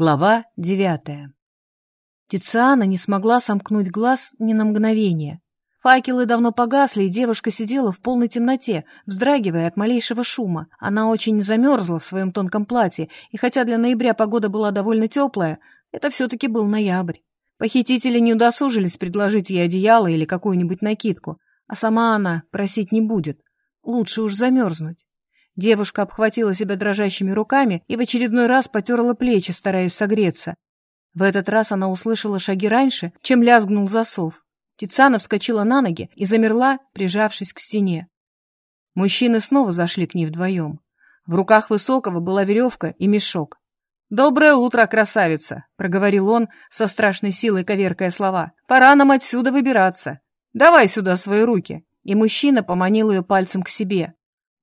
Глава девятая. Тициана не смогла сомкнуть глаз ни на мгновение. Факелы давно погасли, и девушка сидела в полной темноте, вздрагивая от малейшего шума. Она очень замерзла в своем тонком платье, и хотя для ноября погода была довольно теплая, это все-таки был ноябрь. Похитители не удосужились предложить ей одеяло или какую-нибудь накидку, а сама она просить не будет. Лучше уж замерзнуть. Девушка обхватила себя дрожащими руками и в очередной раз потерла плечи, стараясь согреться. В этот раз она услышала шаги раньше, чем лязгнул засов. Тициана вскочила на ноги и замерла, прижавшись к стене. Мужчины снова зашли к ней вдвоем. В руках Высокого была веревка и мешок. «Доброе утро, красавица!» — проговорил он со страшной силой, коверкая слова. «Пора нам отсюда выбираться. Давай сюда свои руки!» И мужчина поманил ее пальцем к себе.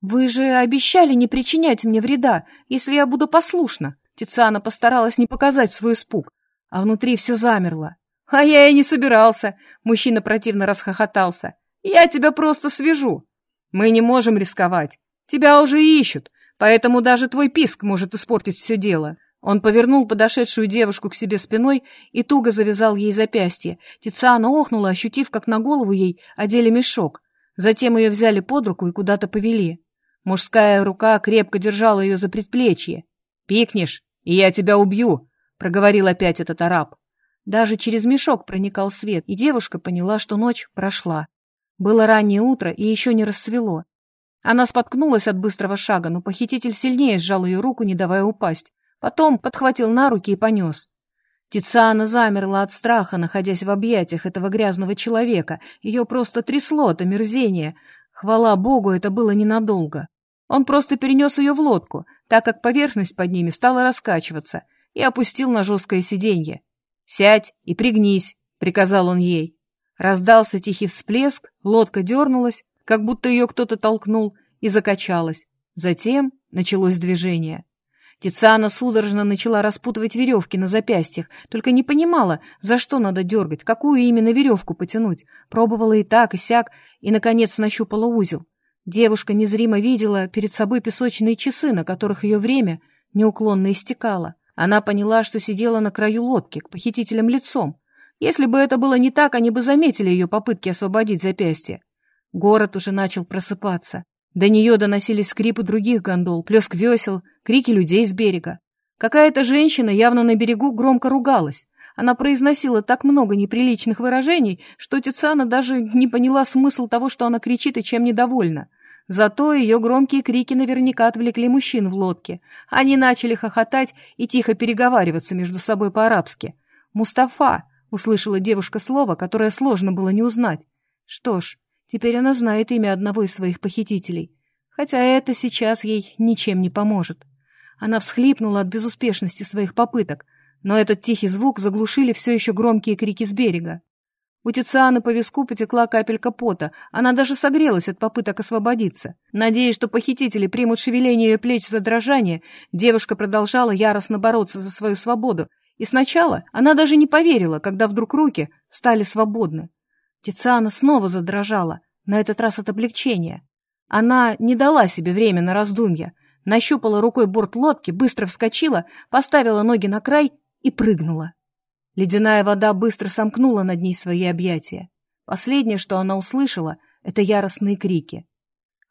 «Вы же обещали не причинять мне вреда, если я буду послушна!» Тициана постаралась не показать свой испуг, а внутри все замерло. «А я и не собирался!» Мужчина противно расхохотался. «Я тебя просто свяжу! Мы не можем рисковать. Тебя уже ищут, поэтому даже твой писк может испортить все дело». Он повернул подошедшую девушку к себе спиной и туго завязал ей запястье. Тициана охнула, ощутив, как на голову ей одели мешок. Затем ее взяли под руку и куда-то повели. Мужская рука крепко держала ее за предплечье. «Пикнешь, и я тебя убью», — проговорил опять этот араб. Даже через мешок проникал свет, и девушка поняла, что ночь прошла. Было раннее утро, и еще не рассвело. Она споткнулась от быстрого шага, но похититель сильнее сжал ее руку, не давая упасть. Потом подхватил на руки и понес. Тициана замерла от страха, находясь в объятиях этого грязного человека. Ее просто трясло от омерзения. Хвала богу, это было ненадолго. Он просто перенес ее в лодку, так как поверхность под ними стала раскачиваться, и опустил на жесткое сиденье. «Сядь и пригнись», — приказал он ей. Раздался тихий всплеск, лодка дернулась, как будто ее кто-то толкнул, и закачалась. Затем началось движение. Тициана судорожно начала распутывать веревки на запястьях, только не понимала, за что надо дергать, какую именно веревку потянуть. Пробовала и так, и сяк, и, наконец, нащупала узел. Девушка незримо видела перед собой песочные часы, на которых ее время неуклонно истекало. Она поняла, что сидела на краю лодки, к похитителям лицом. Если бы это было не так, они бы заметили ее попытки освободить запястье. Город уже начал просыпаться. До нее доносились скрипы других гондол, плеск весел, крики людей с берега. Какая-то женщина явно на берегу громко ругалась. Она произносила так много неприличных выражений, что Тициана даже не поняла смысл того, что она кричит и чем недовольна. Зато ее громкие крики наверняка отвлекли мужчин в лодке. Они начали хохотать и тихо переговариваться между собой по-арабски. «Мустафа!» — услышала девушка слово, которое сложно было не узнать. Что ж, теперь она знает имя одного из своих похитителей. Хотя это сейчас ей ничем не поможет. Она всхлипнула от безуспешности своих попыток, но этот тихий звук заглушили все еще громкие крики с берега. У Тицианы по виску потекла капелька пота, она даже согрелась от попыток освободиться. Надеясь, что похитители примут шевеление ее плеч за дрожание, девушка продолжала яростно бороться за свою свободу, и сначала она даже не поверила, когда вдруг руки стали свободны. Тициана снова задрожала, на этот раз от облегчения. Она не дала себе время на раздумья, нащупала рукой борт лодки, быстро вскочила, поставила ноги на край и прыгнула. Ледяная вода быстро сомкнула над ней свои объятия. Последнее, что она услышала, это яростные крики.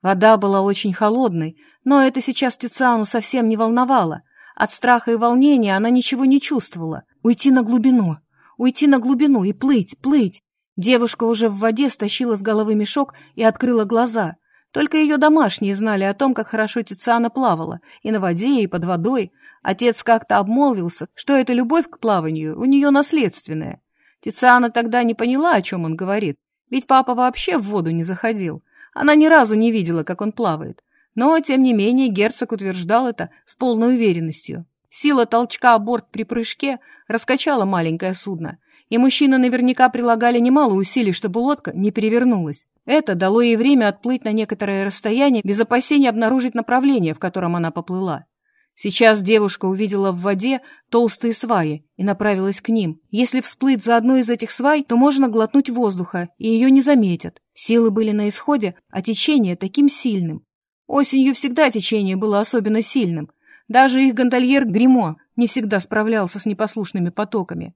Вода была очень холодной, но это сейчас Тициану совсем не волновало. От страха и волнения она ничего не чувствовала. Уйти на глубину, уйти на глубину и плыть, плыть. Девушка уже в воде стащила с головы мешок и открыла глаза. Только ее домашние знали о том, как хорошо Тициана плавала, и на воде, и под водой. Отец как-то обмолвился, что эта любовь к плаванию у нее наследственная. Тициана тогда не поняла, о чем он говорит, ведь папа вообще в воду не заходил. Она ни разу не видела, как он плавает. Но, тем не менее, герцог утверждал это с полной уверенностью. Сила толчка о борт при прыжке раскачала маленькое судно, и мужчины наверняка прилагали немало усилий, чтобы лодка не перевернулась. Это дало ей время отплыть на некоторое расстояние без опасения обнаружить направление, в котором она поплыла. Сейчас девушка увидела в воде толстые сваи и направилась к ним. Если всплыть за одну из этих свай, то можно глотнуть воздуха, и ее не заметят. Силы были на исходе, а течение таким сильным. Осенью всегда течение было особенно сильным. Даже их гондольер Гримо не всегда справлялся с непослушными потоками.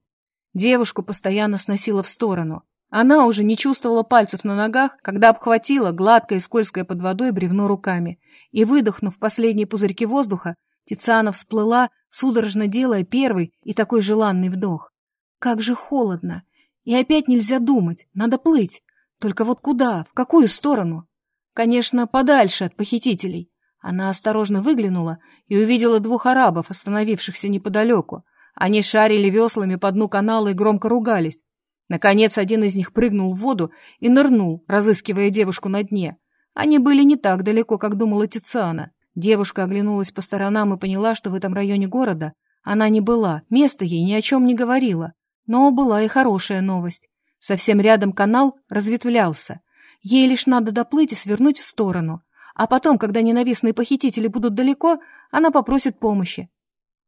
Девушку постоянно сносило в сторону. Она уже не чувствовала пальцев на ногах, когда обхватила гладкое и скользкое под водой бревно руками. И, выдохнув последние пузырьки воздуха, Тициана всплыла, судорожно делая первый и такой желанный вдох. Как же холодно! И опять нельзя думать, надо плыть. Только вот куда, в какую сторону? Конечно, подальше от похитителей. Она осторожно выглянула и увидела двух арабов, остановившихся неподалеку. Они шарили веслами по дну канала и громко ругались. Наконец, один из них прыгнул в воду и нырнул, разыскивая девушку на дне. Они были не так далеко, как думала Тициана. Девушка оглянулась по сторонам и поняла, что в этом районе города она не была, место ей ни о чем не говорило. Но была и хорошая новость. Совсем рядом канал разветвлялся. Ей лишь надо доплыть и свернуть в сторону. А потом, когда ненавистные похитители будут далеко, она попросит помощи.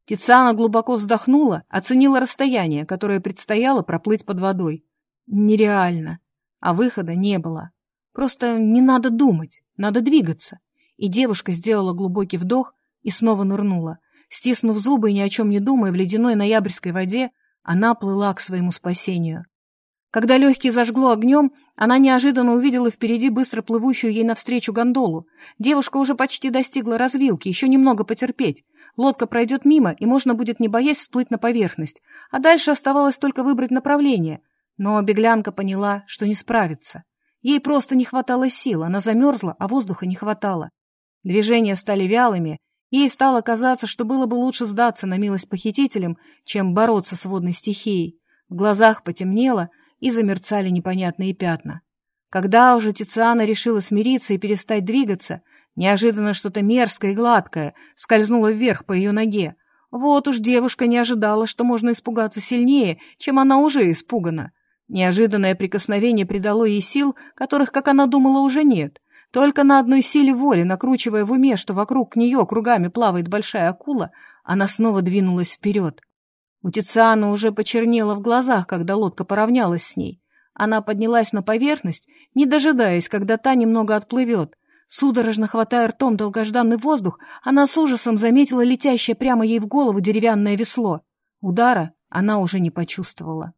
Тициана глубоко вздохнула, оценила расстояние, которое предстояло проплыть под водой. Нереально. А выхода не было. Просто не надо думать, надо двигаться. И девушка сделала глубокий вдох и снова нырнула. Стиснув зубы и ни о чем не думая в ледяной ноябрьской воде, она плыла к своему спасению. Когда легкие зажгло огнем, она неожиданно увидела впереди быстро плывущую ей навстречу гондолу. Девушка уже почти достигла развилки, еще немного потерпеть. Лодка пройдет мимо, и можно будет, не боясь, всплыть на поверхность. А дальше оставалось только выбрать направление. Но беглянка поняла, что не справится. Ей просто не хватало сил, она замерзла, а воздуха не хватало. Движения стали вялыми, ей стало казаться, что было бы лучше сдаться на милость похитителям, чем бороться с водной стихией. В глазах потемнело — и замерцали непонятные пятна. Когда уже Тициана решила смириться и перестать двигаться, неожиданно что-то мерзкое и гладкое скользнуло вверх по ее ноге. Вот уж девушка не ожидала, что можно испугаться сильнее, чем она уже испугана. Неожиданное прикосновение придало ей сил, которых, как она думала, уже нет. Только на одной силе воли, накручивая в уме, что вокруг нее кругами плавает большая акула, она снова двинулась вперед. У Тициана уже почернело в глазах, когда лодка поравнялась с ней. Она поднялась на поверхность, не дожидаясь, когда та немного отплывет. Судорожно хватая ртом долгожданный воздух, она с ужасом заметила летящее прямо ей в голову деревянное весло. Удара она уже не почувствовала.